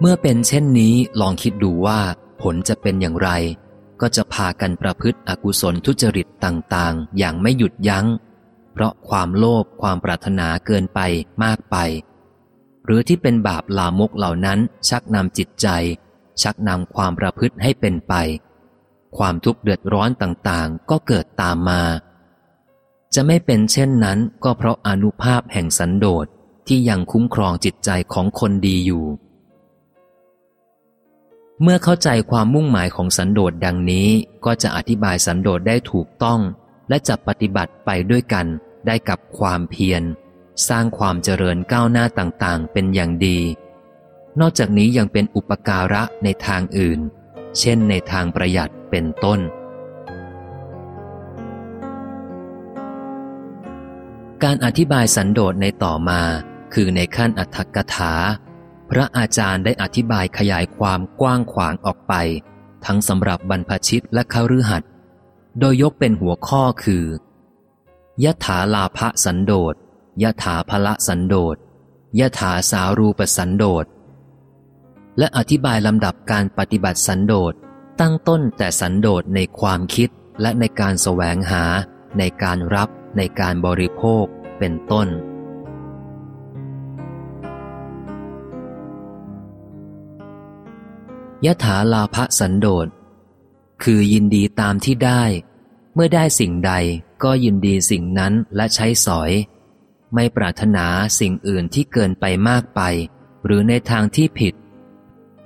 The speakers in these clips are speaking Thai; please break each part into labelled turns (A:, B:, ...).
A: เมื่อเป็นเช่นนี้ลองคิดดูว่า ผลจะเป็นอย่างไร ก็จะพากันประพฤติอกุศลทุจริตต่างๆ อย่างไม่หยุดยัง้ง เพราะความโลภความปรารถนาเกินไปมากไป หรือที่เป็นบาปลามกเหล่านั้นชักนำจิตใจ ชักนำความประพฤติให้เป็นไป ความทุกข์เดือดร้อนต่างๆ ก็เกิดตามมา จะไม่เป็นเช่นนั้นก็เพราะอนุภาพแห่งสันโดษที่ยังคุ้มครองจิตใจของคนดีอยู่ เมื่อเข้าใจความมุ่งหมายของสันโดษดังนี้ก็จะอธิบายสันโดษได้ถูกต้อง และจะปฏิบัติไปด้วยกันได้กับความเพียร สร้างความเจริญก้าวหน้าต่างๆ เป็นอย่างดี นอกจากนี้ยังเป็นอุปการะในทางอื่น เช่นในทางประหยัดเป็นต้น การอธิบายสันโดษในต่อมา คือในขั้นอัตถกถา พระอาจารย์ได้อธิบายขยายความกว้างขวางออกไป ทั้งสำหรับบรรพชิตและคฤหัสถ์โดยยกเป็นหัวข้อคือยะถาลาภสันโดษยะถาภละสันโดษยะถาสารูปสันโดษและอธิบายลำดับการปฏิบัติสันโดษตั้งต้นแต่สันโดษในความคิดและในการแสวงหา ในการรับในการบริโภคเป็นต้น ยะถาลาภสันโดษ คือยินดีตามที่ได้ เมื่อได้สิ่งใดก็ยินดีสิ่งนั้นและใช้สอย ไม่ปรารถนาสิ่งอื่นที่เกินไปมากไป หรือในทางที่ผิด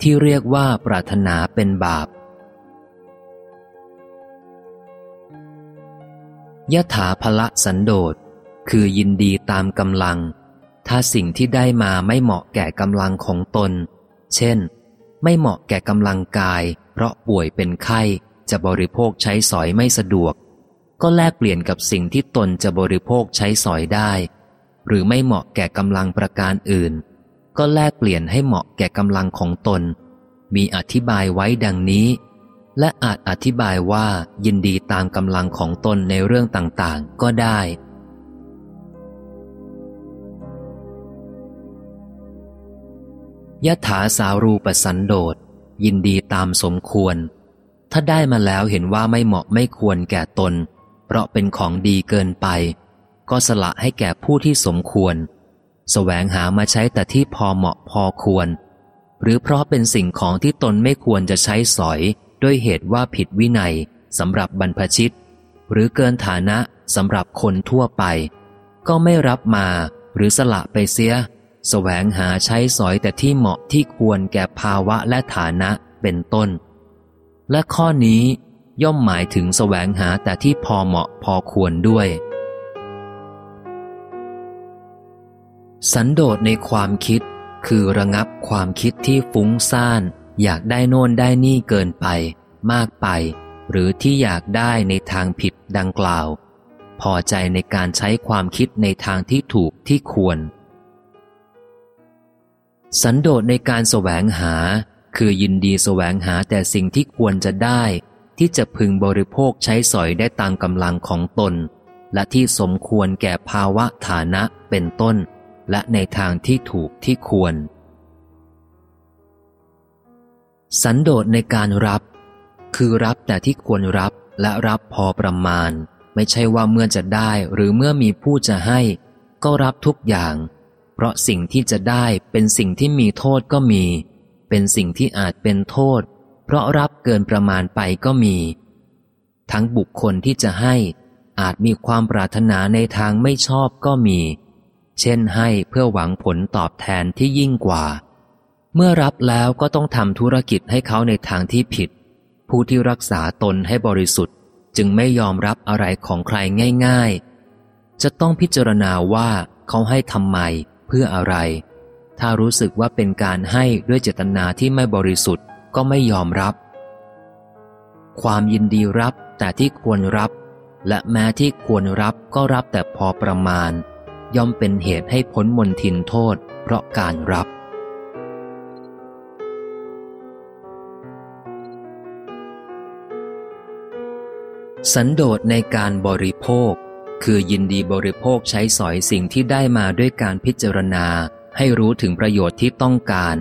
A: ที่เรียกว่าปรารถนาเป็นบาปยะถาภละสันโดษ คือยินดีตามกำลัง ถ้าสิ่งที่ได้มาไม่เหมาะแก่กำลังของตน เช่น ไม่เหมาะแก่กำลังกาย เพราะป่วยเป็นไข้ จะบริโภคใช้สอยไม่สะดวก ก็แลกเปลี่ยนกับสิ่งที่ตนจะบริโภคใช้สอยได้ หรือไม่เหมาะแก่กำลังประการอื่น ก็แลกเปลี่ยนให้เหมาะแก่กำลังของตน มีอธิบายไว้ดังนี้ และอาจอธิบายว่ายินดีตามกำลังของตนในเรื่องต่างๆ ก็ได้ ยถาสารูปสันโดษยินดีตามสมควร ถ้าได้มาแล้วเห็นว่าไม่เหมาะไม่ควรแก่ตน เพราะเป็นของดีเกินไป ก็สละให้แก่ผู้ที่สมควรสแสวงหามาใช้แต่ที่พอเหมาะพอควร หรือเพราะเป็นสิ่งของที่ตนไม่ควรจะใช้สอย ด้วยเหตุว่าผิดวินัยสำหรับบรรพชิต หรือเกินฐานะสำหรับคนทั่วไป ก็ไม่รับมาหรือสละไปเสีย แสวงหาใช้สอยแต่ที่เหมาะที่ควรแก่ภาวะและฐานะเป็นต้น และข้อนี้ย่อมหมายถึงแสวงหาแต่ที่พอเหมาะพอควรด้วย สันโดษในความคิดคือระงับความคิดที่ฟุ้งซ่าน อยากได้โน่นได้นี่เกินไป มากไป หรือที่อยากได้ในทางผิดดังกล่าว พอใจในการใช้ความคิดในทางที่ถูกที่ควร สันโดษในการแสวงหา คือยินดีแสวงหาแต่สิ่งที่ควรจะได้ ที่จะพึงบริโภคใช้สอยได้ตามกำลังของตน และที่สมควรแก่ภาวะฐานะเป็นต้น และในทางที่ถูกที่ควร สันโดษในการรับ คือรับแต่ที่ควรรับและรับพอประมาณ ไม่ใช่ว่าเมื่อจะได้หรือเมื่อมีผู้จะให้ ก็รับทุกอย่าง เพราะสิ่งที่จะได้เป็นสิ่งที่มีโทษก็มี เป็นสิ่งที่อาจเป็นโทษ เพราะรับเกินประมาณไปก็มี ทั้งบุคคลที่จะให้อาจมีความปรารถนาในทางไม่ชอบก็มี เช่นให้เพื่อหวังผลตอบแทนที่ยิ่งกว่า เมื่อรับแล้วก็ต้องทำธุรกิจให้เขาในทางที่ผิด ผู้ที่รักษาตนให้บริสุทธิ์ จึงไม่ยอมรับอะไรของใครง่าย ๆ จะต้องพิจารณาว่าเขาให้ทำไม พื่ออะไร ถ้ารู้สึกว่าเป็นการให้ด้วยเจตนาที่ไม่บริสุทธิ์ก็ไม่ยอมรับ ความยินดีรับแต่ที่ควรรับ และแม้ที่ควรรับก็รับแต่พอประมาณ ย่อมเป็นเหตุให้พ้นมนทินโทษ เพราะการรับสันโดษในการบริโภค คือยินดีบริโภคใช้สอยสิ่งที่ได้มาด้วยการพิจารณา ให้รู้ถึงประโยชน์ที่ต้องการ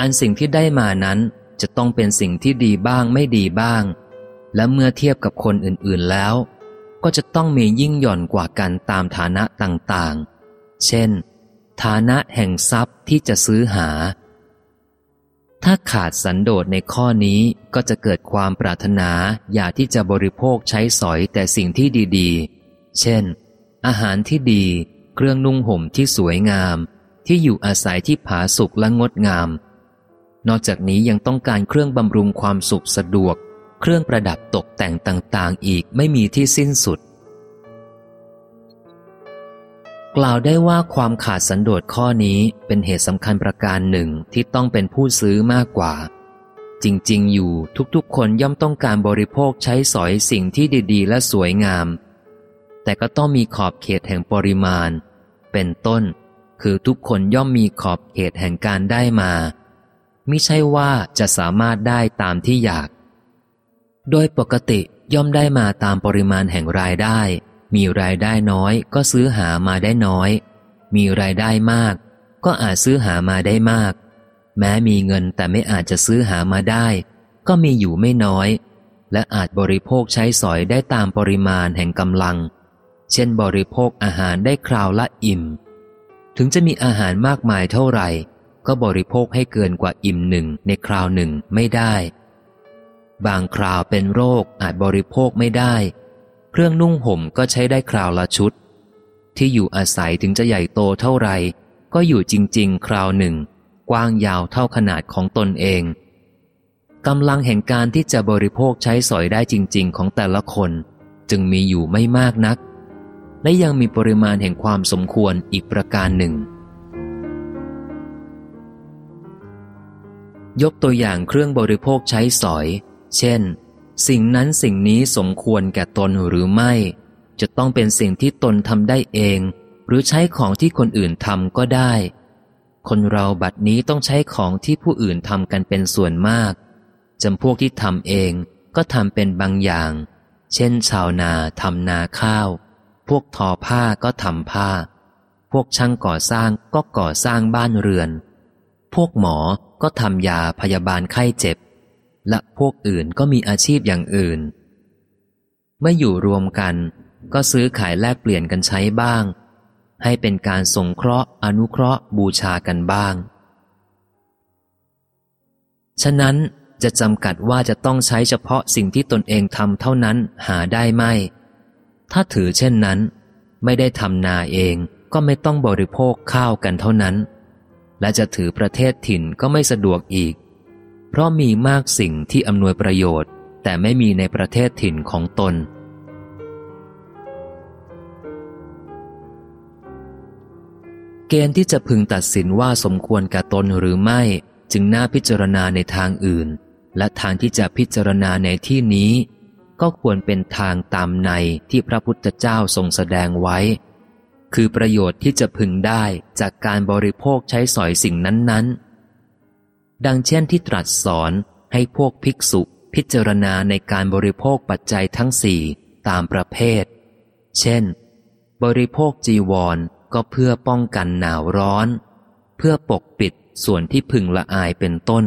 A: อันสิ่งที่ได้มานั้นจะต้องเป็นสิ่งที่ดีบ้างไม่ดีบ้าง และเมื่อเทียบกับคนอื่นๆแล้ว ก็จะต้องมียิ่งหย่อนกว่ากันตามฐานะต่างๆ เช่น ฐานะแห่งทรัพย์ที่จะซื้อหา ถ้าขาดสันโดษในข้อนี้ก็จะเกิดความปรารถนาอยากที่จะบริโภคใช้สอยแต่สิ่งที่ดีๆ เช่น อาหารที่ดี เครื่องนุ่งห่มที่สวยงาม ที่อยู่อาศัยที่ผาสุกและงดงาม นอกจากนี้ยังต้องการเครื่องบำรุงความสุขสะดวก เครื่องประดับตกแต่งต่าง ๆ อีกไม่มีที่สิ้นสุด กล่าวได้ว่าความขาดสันโดษข้อนี้เป็นเหตุสำคัญประการหนึ่งที่ต้องเป็นผู้ซื้อมากกว่าจริง ๆ อยู่ทุกๆ คนย่อมต้องการบริโภคใช้สอยสิ่งที่ดี ๆ และสวยงาม แต่ก็ต้องมีขอบเขตแห่งปริมาณ เป็นต้น คือทุกคนย่อมมีขอบเขตแห่งการได้มามิใช่ว่าจะสามารถได้ตามที่อยาก โดยปกติย่อมได้มาตามปริมาณแห่งรายได้ มีรายได้น้อยก็ซื้อหามาได้น้อย มีรายได้มาก ก็อาจซื้อหามาได้มาก แม้มีเงินแต่ไม่อาจจะซื้อหามาได้ ก็มีอยู่ไม่น้อย และอาจบริโภคใช้สอยได้ตามปริมาณแห่งกำลัง เช่นบริโภคอาหารได้คราวละอิ่ม ถึงจะมีอาหารมากมายเท่าไหร่ ก็บริโภคให้เกินกว่าอิ่มหนึ่งในคราวหนึ่งไม่ได้ บางคราวเป็นโรคอาจบริโภคไม่ได้ เครื่องนุ่งห่มก็ใช้ได้คราวละชุด ที่อยู่อาศัยถึงจะใหญ่โตเท่าไรก็อยู่จริง ๆ คราวหนึ่ง กว้างยาวเท่าขนาดของตนเองกำลังแห่งการที่จะบริโภคใช้สอยได้จริง ๆ ของแต่ละคน จึงมีอยู่ไม่มากนัก และยังมีปริมาณแห่งความสมควรอีกประการหนึ่ง ยกตัวอย่างเครื่องบริโภคใช้สอย เช่น สิ่งนั้นสิ่งนี้สมควรแก่ตนหรือไม่ จะต้องเป็นสิ่งที่ตนทำได้เอง หรือใช้ของที่คนอื่นทำก็ได้ คนเราบัดนี้ต้องใช้ของที่ผู้อื่นทำกันเป็นส่วนมากจำพวกที่ทำเองก็ทำเป็นบางอย่าง เช่น ชาวนาทำนาข้าว พวกทอผ้าก็ทำผ้า พวกช่างก่อสร้างก็ก่อสร้างบ้านเรือน พวกหมอก็ทำยาพยาบาลไข้เจ็บ และพวกอื่นก็มีอาชีพอย่างอื่น เมื่ออยู่รวมกัน ก็ซื้อขายแลกเปลี่ยนกันใช้บ้าง ให้เป็นการสงเคราะห์อนุเคราะห์บูชากันบ้าง ฉะนั้นจะจำกัดว่าจะต้องใช้เฉพาะสิ่งที่ตนเองทำเท่านั้นหาได้ไม่ ถ้าถือเช่นนั้น ไม่ได้ทำนาเองก็ไม่ต้องบริโภคข้าวกันเท่านั้น และจะถือประเทศถิ่นก็ไม่สะดวกอีก เพราะมีมากสิ่งที่อำนวยประโยชน์ แต่ไม่มีในประเทศถิ่นของตน เกณฑ์ที่จะพึงตัดสินว่าสมควรแก่ตนหรือไม่จึงน่าพิจารณาในทางอื่น และทางที่จะพิจารณาในที่นี้ ก็ควรเป็นทางตามในที่พระพุทธเจ้าทรงแสดงไว้ คือประโยชน์ที่จะพึงได้จากการบริโภคใช้สอยสิ่งนั้นๆ ดังเช่นที่ตรัสสอนให้พวกภิกษุพิจารณาในการบริโภคปัจจัยทั้งสี่ตามประเภท เช่น บริโภคจีวรก็เพื่อป้องกันหนาวร้อน เพื่อปกปิดส่วนที่พึงละอายเป็นต้น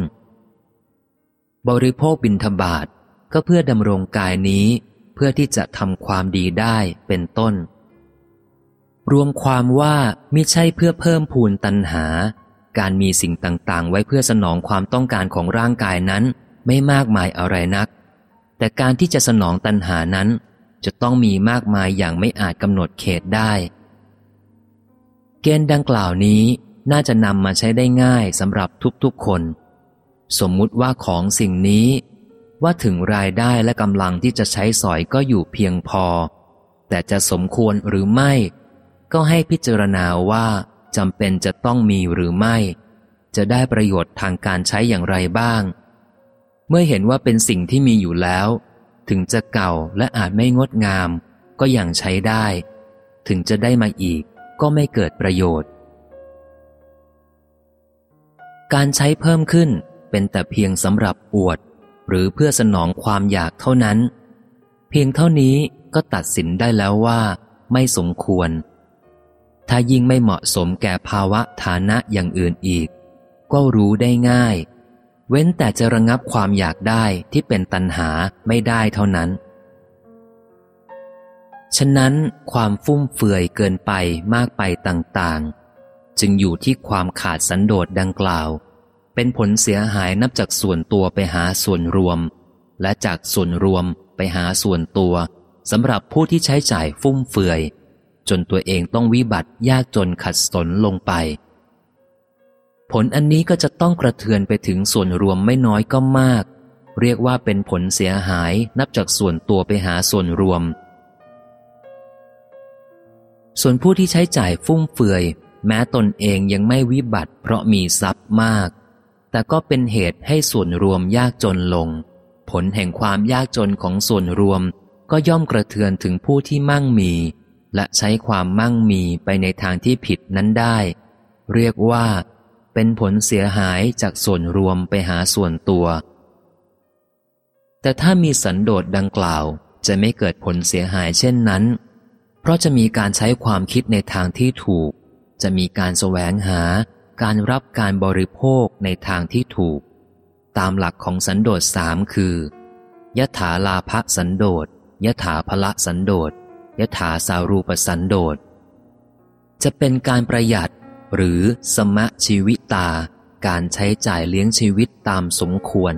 A: บริโภคบินทบาท ก็เพื่อดำรงกายนี้ เพื่อที่จะทำความดีได้เป็นต้น รวมความว่าม่ใช่เพื่อเพิ่มพูนตัณหา การมีสิ่งต่างๆ ไว้เพื่อสนองความต้องการของร่างกายนั้นไม่มากมายอะไรนัก แต่การที่จะสนองตัณหานั้น จะต้องมีมากมายอย่างไม่อาจกำหนดเขตได้ เกณฑ์ดังกล่าวนี้น่าจะนำมาใช้ได้ง่ายสำหรับทุกๆคน สมมุติว่าของสิ่งนี้ ว่าถึงรายได้และกำลังที่จะใช้สอยก็อยู่เพียงพอ แต่จะสมควรหรือไม่ ก็ให้พิจารณาว่าจำเป็นจะต้องมีหรือไม่ จะได้ประโยชน์ทางการใช้อย่างไรบ้าง เมื่อเห็นว่าเป็นสิ่งที่มีอยู่แล้ว ถึงจะเก่าและอาจไม่งดงาม ก็ยังใช้ได้ ถึงจะได้มาอีกก็ไม่เกิดประโยชน์ การใช้เพิ่มขึ้นเป็นแต่เพียงสำหรับอวด หรือเพื่อสนองความอยากเท่านั้น เพียงเท่านี้ก็ตัดสินได้แล้วว่า ไม่สมควร ถ้ายิ่งไม่เหมาะสมแก่ภาวะฐานะอย่างอื่นอีก ก็รู้ได้ง่าย เว้นแต่จะระงับความอยากได้ที่เป็นตัณหาไม่ได้เท่านั้น ฉะนั้นความฟุ่มเฟือยเกินไปมากไปต่างๆ จึงอยู่ที่ความขาดสันโดษดังกล่าว เป็นผลเสียหายนับจากส่วนตัวไปหาส่วนรวม และจากส่วนรวมไปหาส่วนตัวสำหรับผู้ที่ใช้จ่ายฟุ่มเฟือย จนตัวเองต้องวิบัติยากจนขัดสนลงไป ผลอันนี้ก็จะต้องกระเทือนไปถึงส่วนรวมไม่น้อยก็มาก เรียกว่าเป็นผลเสียหายนับจากส่วนตัวไปหาส่วนรวม ส่วนผู้ที่ใช้จ่ายฟุ่มเฟือย แม้ตนเองยังไม่วิบัติเพราะมีทรัพย์มาก แต่ก็เป็นเหตุให้ส่วนรวมยากจนลง ผลแห่งความยากจนของส่วนรวมก็ย่อมกระเทือนถึงผู้ที่มั่งมี และใช้ความมั่งมีไปในทางที่ผิดนั้นได้ เรียกว่า เป็นผลเสียหายจากส่วนรวมไปหาส่วนตัว แต่ถ้ามีสันโดษดังกล่าวจะไม่เกิดผลเสียหายเช่นนั้น เพราะจะมีการใช้ความคิดในทางที่ถูก จะมีการแสวงหา การรับการบริโภคในทางที่ถูก ตามหลักของสันโดษสามคือยถาลาภสันโดษยถาภละสันโดษยถาสารูปสันโดษ จะเป็นการประหยัดหรือสมะชีวิตา การใช้จ่ายเลี้ยงชีวิตตามสมควร